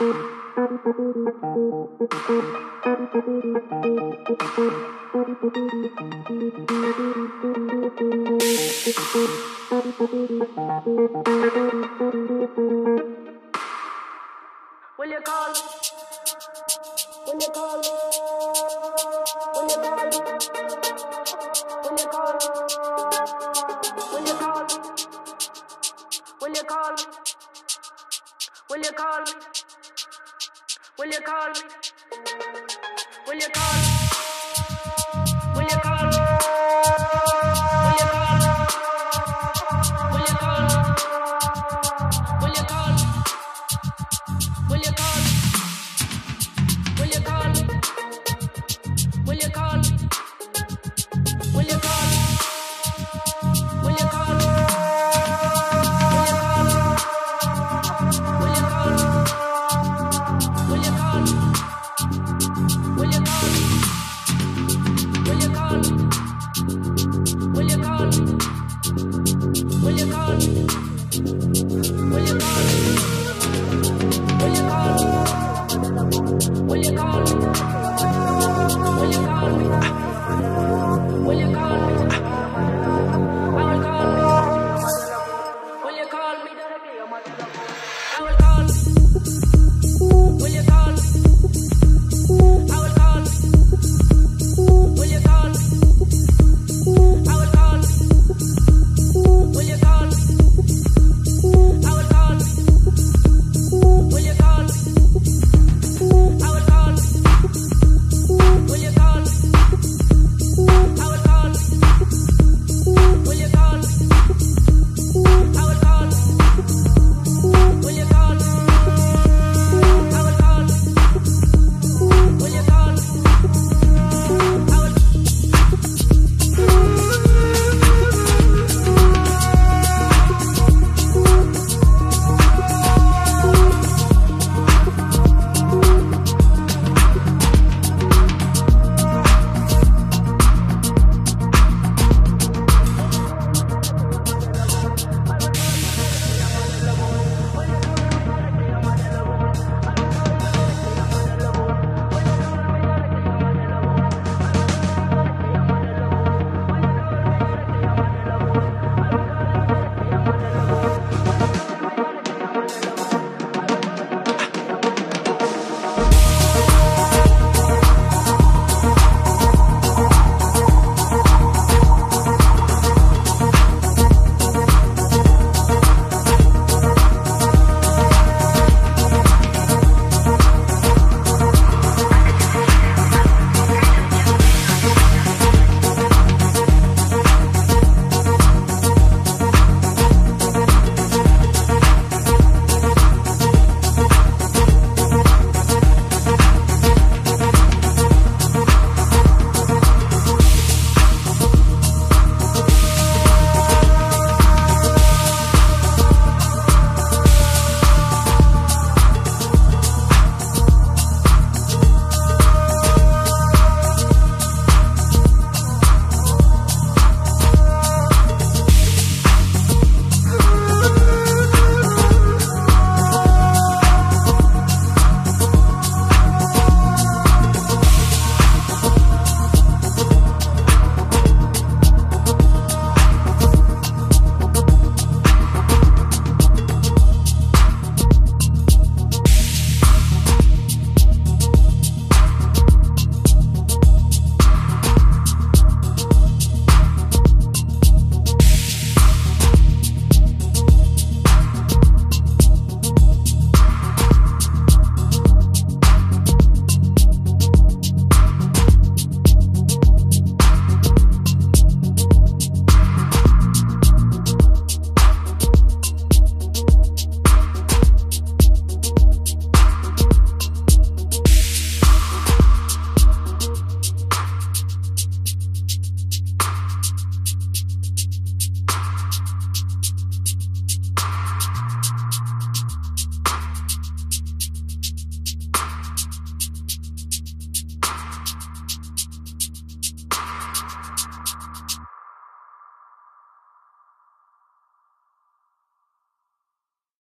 Will you call? Me? Will you call me? Will you call me?